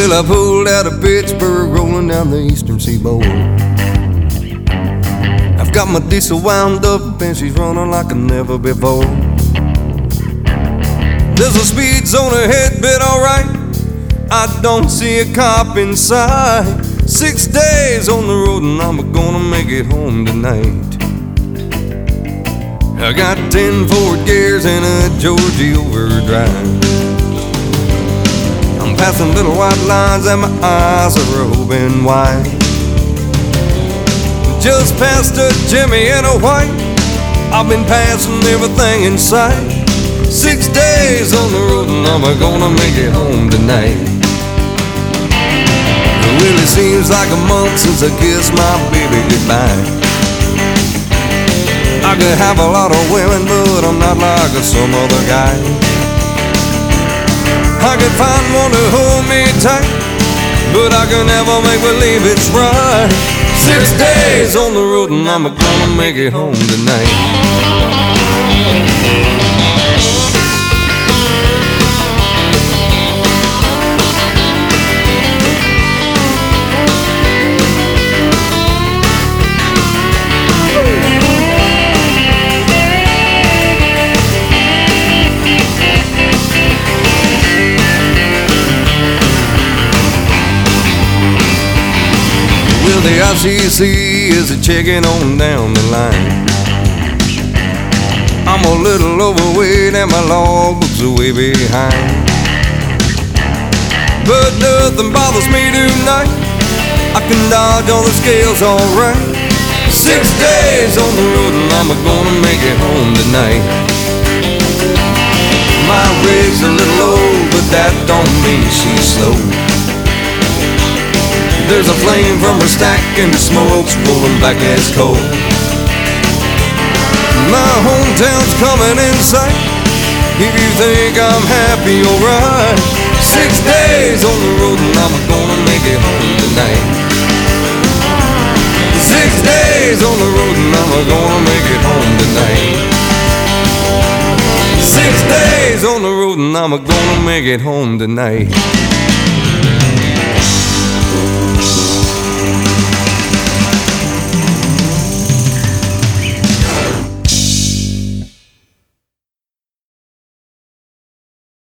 I pulled out of Pittsburgh, rolling down the eastern seaboard. I've got my diesel wound up and she's running like never before. There's a speed zone ahead, but alright. I don't see a cop inside. Six days on the road and I'm gonna make it home tonight. I got ten Ford gears and a Georgia overdrive. Passing little white lines and my eyes are open wide. Just past a Jimmy and a white. I've been passing everything in sight. Six days on the road and I'm gonna make it home tonight. It really seems like a month since I kissed my baby goodbye. I could have a lot of women, but I'm not like some other guy. I could find one to hold me tight, but I can never make believe it's right. Six days on the road, and I'm gonna make it home tonight. Well, the ICC is a checking on down the line. I'm a little overweight and my logbook's way behind. But nothing bothers me tonight. I can dodge all the scales alright. Six days on the road and I'm gonna make it home tonight. My rig's a little old, but that don't mean she's slow. There's a flame from her stack and the smoke's rolling back as coal. My hometown's coming in sight. If you think I'm happy, alright. Six days on the road and I'm gonna make it home tonight. Six days on the road and I'm gonna make it home tonight. Six days on the road and I'm gonna make it home tonight.